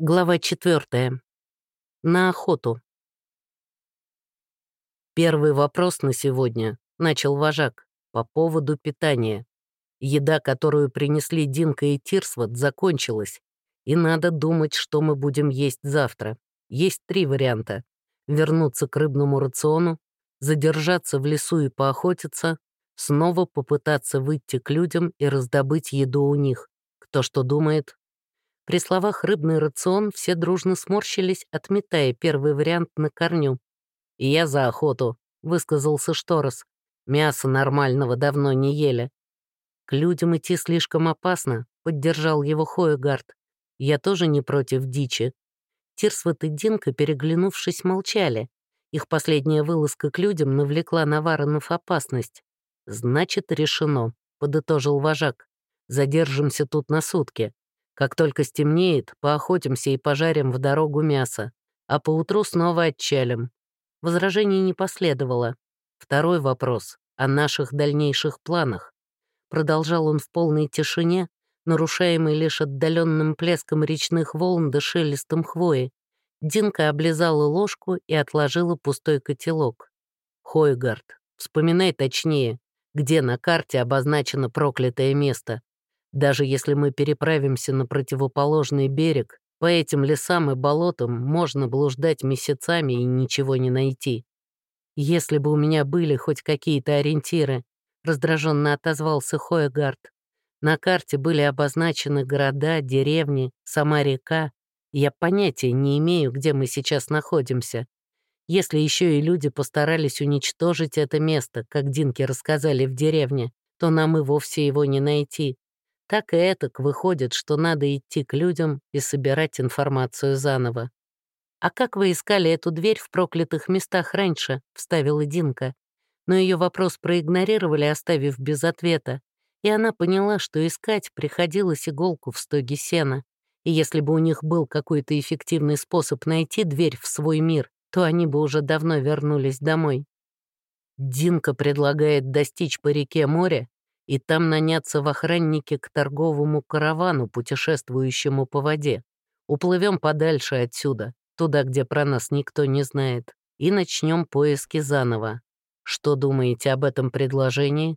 Глава четвертая. На охоту. Первый вопрос на сегодня начал вожак по поводу питания. Еда, которую принесли Динка и Тирсвот, закончилась, и надо думать, что мы будем есть завтра. Есть три варианта. Вернуться к рыбному рациону, задержаться в лесу и поохотиться, снова попытаться выйти к людям и раздобыть еду у них. Кто что думает, при словах «рыбный рацион» все дружно сморщились, отметая первый вариант на корню. «И я за охоту», — высказался Шторос. «Мясо нормального давно не ели». «К людям идти слишком опасно», — поддержал его Хоегард. «Я тоже не против дичи». Тирсвот и Динка, переглянувшись, молчали. Их последняя вылазка к людям навлекла на Варонов опасность. «Значит, решено», — подытожил вожак. «Задержимся тут на сутки. Как только стемнеет, поохотимся и пожарим в дорогу мясо, а поутру снова отчалим. Возражений не последовало. Второй вопрос — о наших дальнейших планах. Продолжал он в полной тишине, нарушаемый лишь отдаленным плеском речных волн да шелестом хвои. Динка облизала ложку и отложила пустой котелок. «Хойгард, вспоминай точнее, где на карте обозначено проклятое место. Даже если мы переправимся на противоположный берег, по этим лесам и болотам можно блуждать месяцами и ничего не найти. Если бы у меня были хоть какие-то ориентиры, раздраженно отозвался Хоегард. На карте были обозначены города, деревни, сама река. Я понятия не имею, где мы сейчас находимся. Если еще и люди постарались уничтожить это место, как Динки рассказали в деревне, то нам и вовсе его не найти. Так и этак выходит, что надо идти к людям и собирать информацию заново. «А как вы искали эту дверь в проклятых местах раньше?» — вставила Динка. Но ее вопрос проигнорировали, оставив без ответа. И она поняла, что искать приходилось иголку в стоге сена. И если бы у них был какой-то эффективный способ найти дверь в свой мир, то они бы уже давно вернулись домой. Динка предлагает достичь по реке моря и там наняться в охранники к торговому каравану, путешествующему по воде. Уплывем подальше отсюда, туда, где про нас никто не знает, и начнем поиски заново. Что думаете об этом предложении?»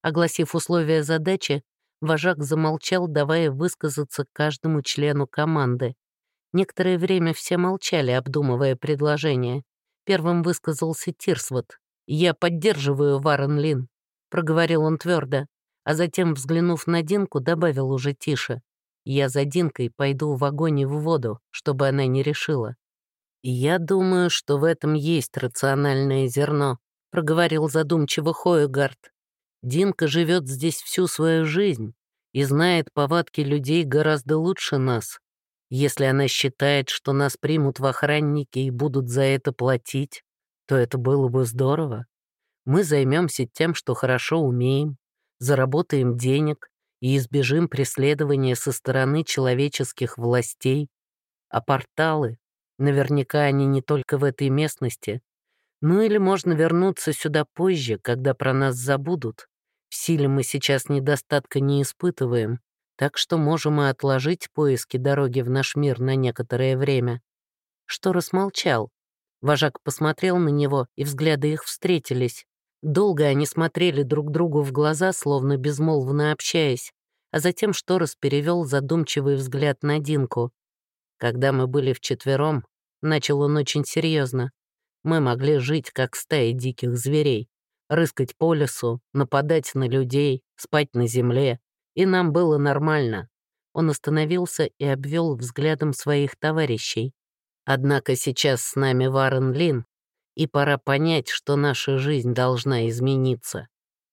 Огласив условия задачи, вожак замолчал, давая высказаться каждому члену команды. Некоторое время все молчали, обдумывая предложение. Первым высказался Тирсвот. «Я поддерживаю Варен Лин проговорил он твердо, а затем, взглянув на Динку, добавил уже тише. «Я за Динкой пойду в огонь и в воду, чтобы она не решила». «Я думаю, что в этом есть рациональное зерно», — проговорил задумчиво Хоегард. «Динка живет здесь всю свою жизнь и знает повадки людей гораздо лучше нас. Если она считает, что нас примут в охранники и будут за это платить, то это было бы здорово. Мы займемся тем, что хорошо умеем, заработаем денег и избежим преследования со стороны человеческих властей. А порталы, наверняка они не только в этой местности. Ну или можно вернуться сюда позже, когда про нас забудут. В силе мы сейчас недостатка не испытываем, так что можем и отложить поиски дороги в наш мир на некоторое время. Что рассмолчал. Вожак посмотрел на него, и взгляды их встретились. Долго они смотрели друг другу в глаза, словно безмолвно общаясь, а затем Шторос перевел задумчивый взгляд на Динку. Когда мы были вчетвером, начал он очень серьезно. Мы могли жить, как стаи диких зверей, рыскать по лесу, нападать на людей, спать на земле, и нам было нормально. Он остановился и обвел взглядом своих товарищей. Однако сейчас с нами Варен Лин, и пора понять, что наша жизнь должна измениться.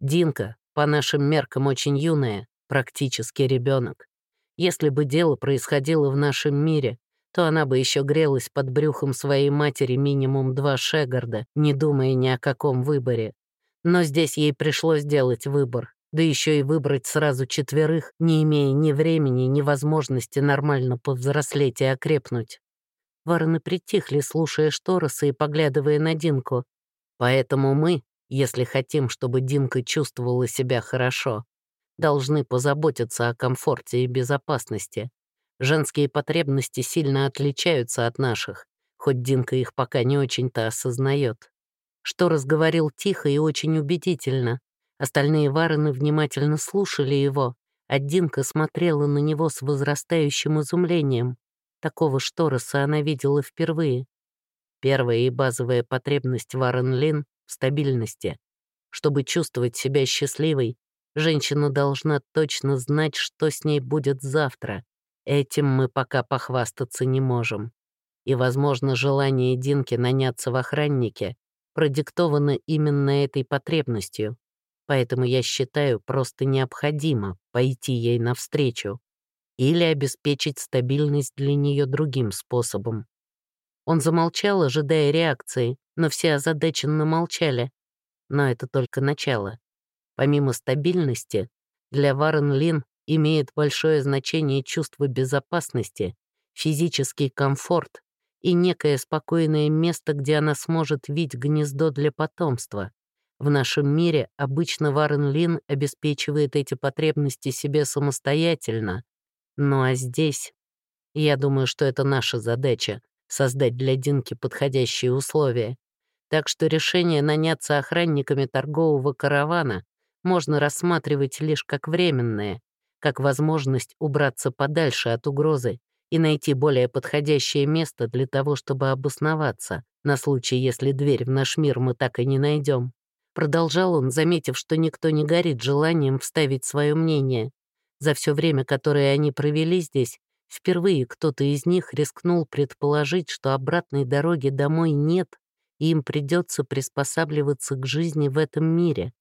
Динка, по нашим меркам, очень юная, практически ребенок. Если бы дело происходило в нашем мире, то она бы еще грелась под брюхом своей матери минимум два шегарда, не думая ни о каком выборе. Но здесь ей пришлось делать выбор, да еще и выбрать сразу четверых, не имея ни времени, ни возможности нормально повзрослеть и окрепнуть. Вороны притихли, слушая Штороса и поглядывая на Динку. Поэтому мы, если хотим, чтобы Динка чувствовала себя хорошо, должны позаботиться о комфорте и безопасности. Женские потребности сильно отличаются от наших, хоть Динка их пока не очень-то осознает. Что разговорил тихо и очень убедительно. Остальные варены внимательно слушали его, а Динка смотрела на него с возрастающим изумлением. Такого Штороса она видела впервые. Первая и базовая потребность Варен Лин в стабильности. Чтобы чувствовать себя счастливой, женщина должна точно знать, что с ней будет завтра. Этим мы пока похвастаться не можем. И, возможно, желание Динки наняться в охраннике продиктовано именно этой потребностью. Поэтому я считаю просто необходимо пойти ей навстречу или обеспечить стабильность для нее другим способом. Он замолчал, ожидая реакции, но все озадаченно молчали. Но это только начало. Помимо стабильности, для Варен Лин имеет большое значение чувство безопасности, физический комфорт и некое спокойное место, где она сможет видеть гнездо для потомства. В нашем мире обычно Варен Лин обеспечивает эти потребности себе самостоятельно. Ну а здесь, я думаю, что это наша задача — создать для Динки подходящие условия. Так что решение наняться охранниками торгового каравана можно рассматривать лишь как временное, как возможность убраться подальше от угрозы и найти более подходящее место для того, чтобы обосноваться, на случай, если дверь в наш мир мы так и не найдем. Продолжал он, заметив, что никто не горит желанием вставить свое мнение. За все время, которое они провели здесь, впервые кто-то из них рискнул предположить, что обратной дороги домой нет, и им придется приспосабливаться к жизни в этом мире.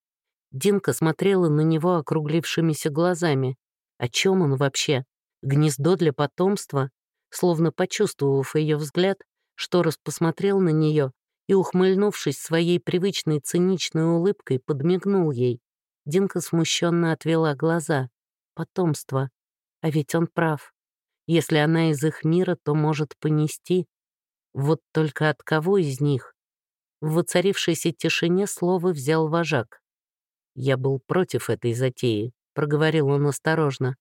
Динка смотрела на него округлившимися глазами. О чем он вообще? Гнездо для потомства? Словно почувствовав ее взгляд, Шторос посмотрел на нее и, ухмыльнувшись своей привычной циничной улыбкой, подмигнул ей. Динка смущенно отвела глаза. Потомство. А ведь он прав. Если она из их мира, то может понести. Вот только от кого из них? В воцарившейся тишине слово взял вожак. Я был против этой затеи, проговорил он осторожно.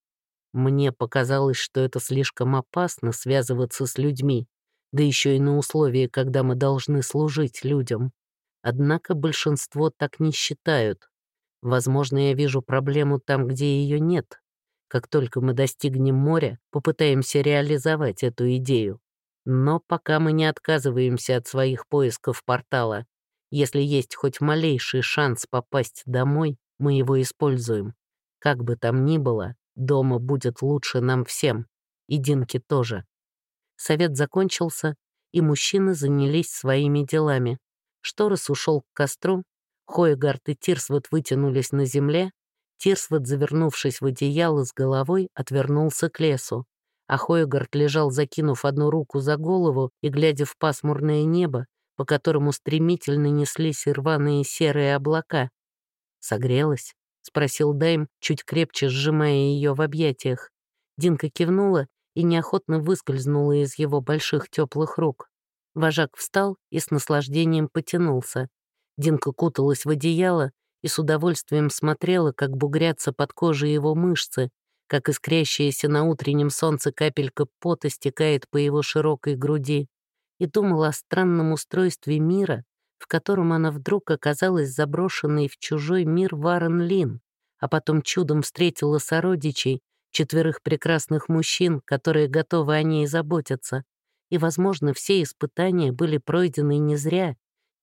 Мне показалось, что это слишком опасно связываться с людьми, да еще и на условии, когда мы должны служить людям. Однако большинство так не считают. Возможно, я вижу проблему там, где ее нет. Как только мы достигнем моря, попытаемся реализовать эту идею. Но пока мы не отказываемся от своих поисков портала. Если есть хоть малейший шанс попасть домой, мы его используем. Как бы там ни было, дома будет лучше нам всем. И Динке тоже. Совет закончился, и мужчины занялись своими делами. Шторос ушел к костру, Хоегард и Тирсвот вытянулись на земле, Тирсвот, завернувшись в одеяло с головой, отвернулся к лесу, а Хоегард лежал, закинув одну руку за голову и глядя в пасмурное небо, по которому стремительно неслись рваные серые облака. «Согрелась?» — спросил Дайм, чуть крепче сжимая ее в объятиях. Динка кивнула и неохотно выскользнула из его больших теплых рук. Вожак встал и с наслаждением потянулся. Динка куталась в одеяло и с удовольствием смотрела, как бугрятся под кожей его мышцы, как искрящаяся на утреннем солнце капелька пота стекает по его широкой груди, и думала о странном устройстве мира, в котором она вдруг оказалась заброшенной в чужой мир Варен Лин, а потом чудом встретила сородичей, четверых прекрасных мужчин, которые готовы о ней заботиться. И, возможно, все испытания были пройдены не зря,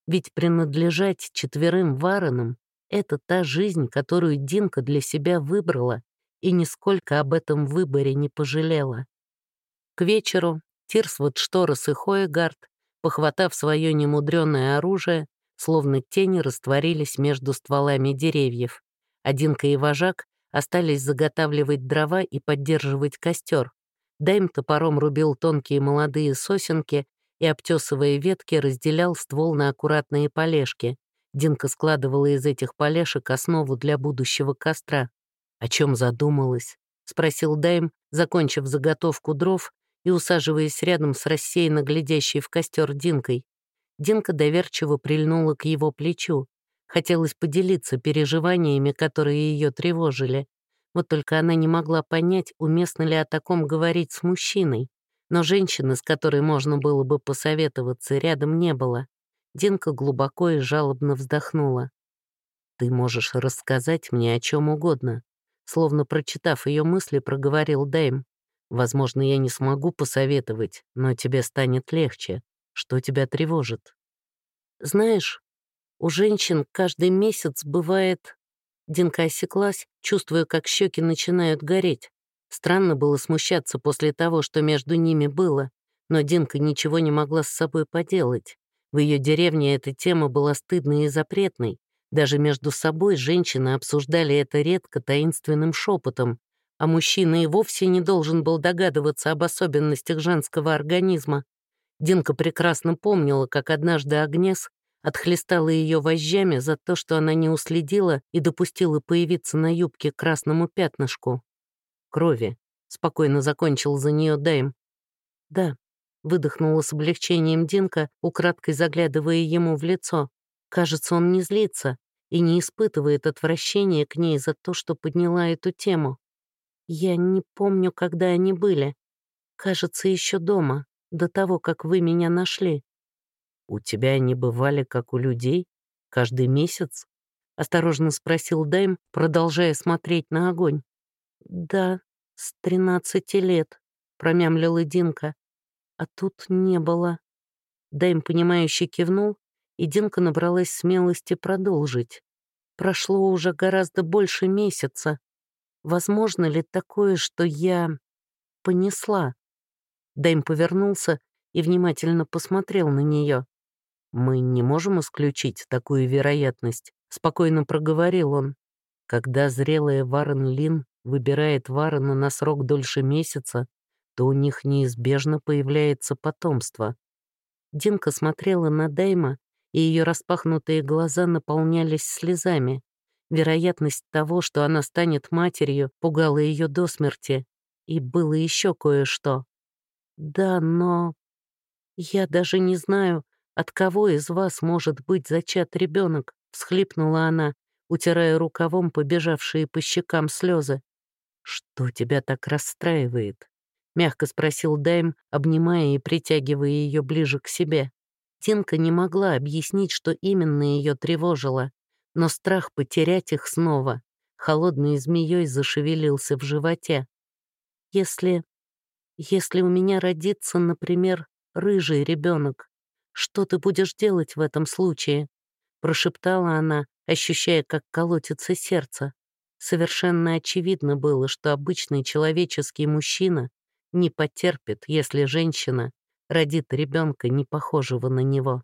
ведь принадлежать четверым Варенам — это та жизнь, которую Динка для себя выбрала и нисколько об этом выборе не пожалела. К вечеру Тирсвуд, Шторос и Хоегард, похватав свое немудреное оружие, словно тени растворились между стволами деревьев. Одинка и вожак остались заготавливать дрова и поддерживать костер. Дайм топором рубил тонкие молодые сосенки и, обтесывая ветки, разделял ствол на аккуратные полежки. Динка складывала из этих полешек основу для будущего костра. «О чем задумалась?» — спросил Дайм, закончив заготовку дров и усаживаясь рядом с рассеянно глядящей в костер Динкой. Динка доверчиво прильнула к его плечу. Хотелось поделиться переживаниями, которые ее тревожили. Вот только она не могла понять, уместно ли о таком говорить с мужчиной. Но женщины, с которой можно было бы посоветоваться, рядом не было. Динка глубоко и жалобно вздохнула. «Ты можешь рассказать мне о чем угодно», словно прочитав ее мысли, проговорил Дэйм. «Возможно, я не смогу посоветовать, но тебе станет легче. Что тебя тревожит?» «Знаешь, у женщин каждый месяц бывает Динка осеклась, чувствуя, как щеки начинают гореть. Странно было смущаться после того, что между ними было, но Динка ничего не могла с собой поделать. В ее деревне эта тема была стыдной и запретной. Даже между собой женщины обсуждали это редко таинственным шепотом, а мужчина и вовсе не должен был догадываться об особенностях женского организма. Динка прекрасно помнила, как однажды Агнес отхлестала ее вожжами за то, что она не уследила и допустила появиться на юбке красному пятнышку. Крови. Спокойно закончил за нее Дайм. «Да», — выдохнула с облегчением Динка, украдкой заглядывая ему в лицо. «Кажется, он не злится и не испытывает отвращения к ней за то, что подняла эту тему. Я не помню, когда они были. Кажется, еще дома, до того, как вы меня нашли. «У тебя они бывали, как у людей? Каждый месяц?» — осторожно спросил Дайм, продолжая смотреть на огонь. «Да, с тринадцати лет», — промямлила Динка. «А тут не было». Дайм, понимающе кивнул, и Динка набралась смелости продолжить. «Прошло уже гораздо больше месяца. Возможно ли такое, что я понесла?» Дайм повернулся и внимательно посмотрел на нее. «Мы не можем исключить такую вероятность», — спокойно проговорил он. «Когда зрелая Варен Лин выбирает Варена на срок дольше месяца, то у них неизбежно появляется потомство». Динка смотрела на Дайма, и ее распахнутые глаза наполнялись слезами. Вероятность того, что она станет матерью, пугала ее до смерти. И было еще кое-что. «Да, но...» «Я даже не знаю, «От кого из вас может быть зачат ребенок?» — всхлипнула она, утирая рукавом побежавшие по щекам слезы. «Что тебя так расстраивает?» — мягко спросил Дайм, обнимая и притягивая ее ближе к себе. Тинка не могла объяснить, что именно ее тревожило, но страх потерять их снова холодной змеей зашевелился в животе. «Если... если у меня родится, например, рыжий ребенок, «Что ты будешь делать в этом случае?» — прошептала она, ощущая, как колотится сердце. Совершенно очевидно было, что обычный человеческий мужчина не потерпит, если женщина родит ребенка, не похожего на него.